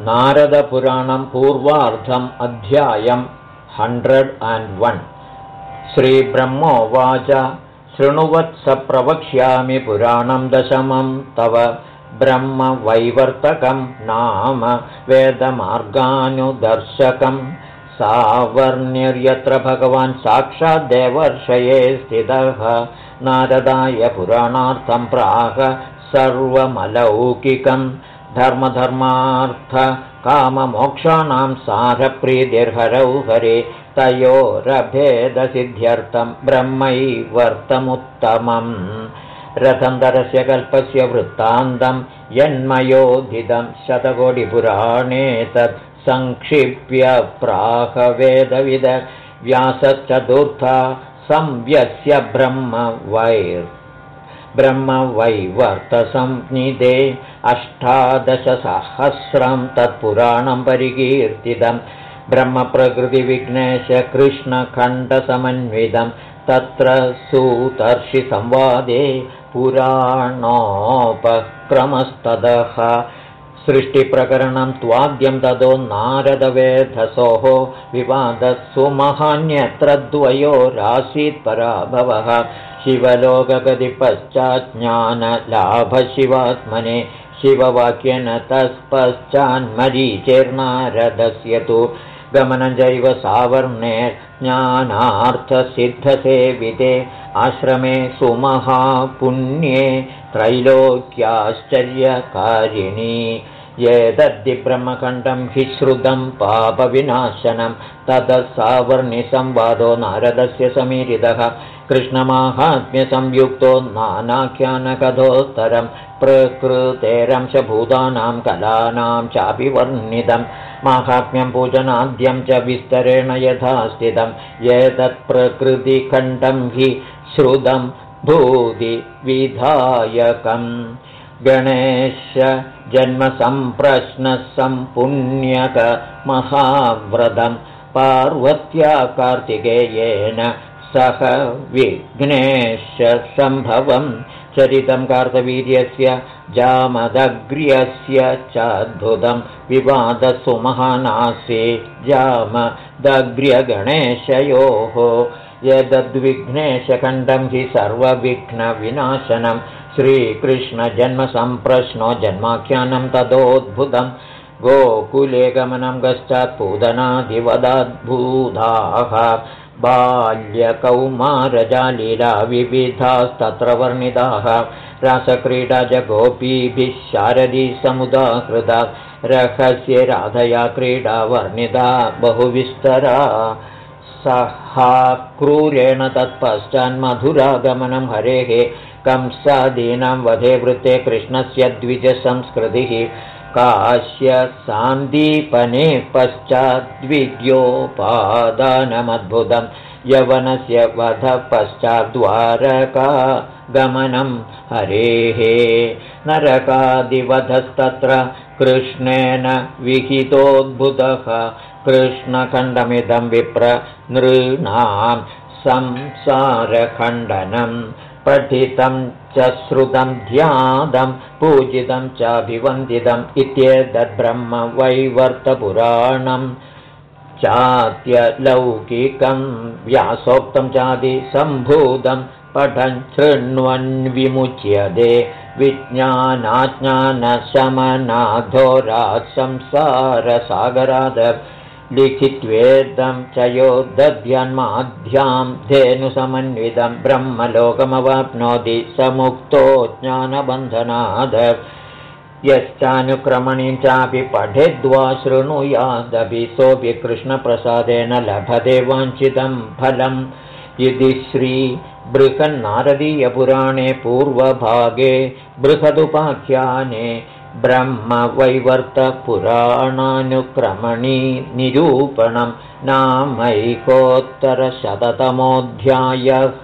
नारदपुराणं पूर्वार्धम् अध्यायम् हण्ड्रेड् अण्ड् वन्। श्रीब्रह्मोवाच शृणुवत्स प्रवक्ष्यामि पुराणं दशमं तव ब्रह्मवैवर्तकं नाम वेदमार्गानुदर्शकं। सावर्ण्यर्यत्र भगवान् साक्षाद्देवर्षये स्थितः। नारदाय पुराणार्थं प्राह सर्वमलौकिकं धर्मधर्मार्थकाममोक्षाणां सारप्रीतिर्हरौ हरे तयोरभेदसिद्ध्यर्थं ब्रह्मैवर्तमुत्तमम्। रथन्तरस्य कल्पस्य वृत्तान्तं यन्मयोधितं शतकोटिपुराणे तत् सङ्क्षिप्य प्राहवेदविद। व्यासश्चतुर्था संव्यस्य ब्रह्म वैर् ब्रह्मवैवर्तसंनिधे अष्टादशसहस्रं तत्पुराणं परिकीर्तितं ब्रह्मप्रकृतिविघ्नेशकृष्णखण्डसमन्वितं तत्र सुतर्षिसंवादे पुराणोपक्रमस्तदः सृष्टिप्रकरणं त्वाद्यं ततो नारदवेधसोः विवादः द्वयो रासीत् पराभवः शिवलोकगतिपश्चाज्ञानलाभशिवात्मने शिववाक्येन तत्पश्चान्मरीचेर्नारदस्य तु गमनजैव सावर्णे ज्ञानार्थसिद्धसेविते। आश्रमे सुमहापुण्ये त्रैलोक्याश्चर्यकारिणी एतद्दिब्रह्मखण्डं हि श्रुतं पापविनाशनं ततः सावर्णिसंवादो नारदस्य समीरितः। कृष्णमाहात्म्यसंयुक्तो नानाख्यानकथोत्तरं प्रकृतेरंशभूतानां कलानां चापि वर्णितं माहात्म्यं पूजनाद्यं च विस्तरेण यथा स्थितं एतत्प्रकृतिखण्डं हि श्रुतं भूतिविधायकम् गणेश जन्मसम्प्रश्नः सम्पुण्यकमहाव्रतं पार्वत्या कार्तिकेयेन सह विघ्नेशसम्भवं चरितं कार्तवीर्यस्य जामदग्र्यस्य चाद्भुतं विवादसुमहानासे जामदग्र्यगणेशयोः यदद्विघ्नेशखण्डं हि सर्वविघ्नविनाशनं। श्रीकृष्णजन्मसम्प्रश्नो जन्माख्यानं तदोद्भुतं। गोकुले गमनं गश्चात् पूदनादिवदद्भूताः बाल्यकौमारजालीला विविधास्तत्र वर्णिताः। रासक्रीडा च गोपीभिः शारदीसमुदाहृता। रहस्ये राधया क्रीडा वर्णिता बहुविस्तरा सहा क्रूरेण तत्पश्चान्मधुरागमनं हरेः कंसादीनां वधे वृत्ते कृष्णस्य द्विजसंस्कृतिः काश्य सान्दीपने पश्चाद्विद्योपादानमद्भुतं यवनस्य वध पश्चाद्वारका गमनं हरेः नरकादिवधस्तत्र कृष्णेन विहितोद्भुतः कृष्णखण्डमिदं विप्र नृणां संसारखण्डनं पठितं च श्रुतं ध्यादं पूजितं चाभिवन्दितम् इत्येतद्ब्रह्मवैवर्तपुराणं चात्यलौकिकं व्यासोक्तं चादिसम्भूतं पठन् शृण्वन् विमुच्यते विज्ञानाज्ञानशमनाधोरात् संसारसागराद लिखित्वेदं च यो दध्यन्माध्यां धेनुसमन्वितं ब्रह्मलोकमवाप्नोति समुक्तो ज्ञानबन्धनाद यश्चानुक्रमणीं चापि पठेद्वा शृणुयादपि सोऽपि कृष्णप्रसादेन लभते वाञ्छितं फलम्। इति श्रीबृहन्नारदीयपुराणे पूर्वभागे बृहदुपाख्याने ब्रह्मवैवर्तपुराणानुक्रमणी निरूपणं नामैकोत्तरशततमोऽध्यायः।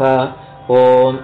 ओम्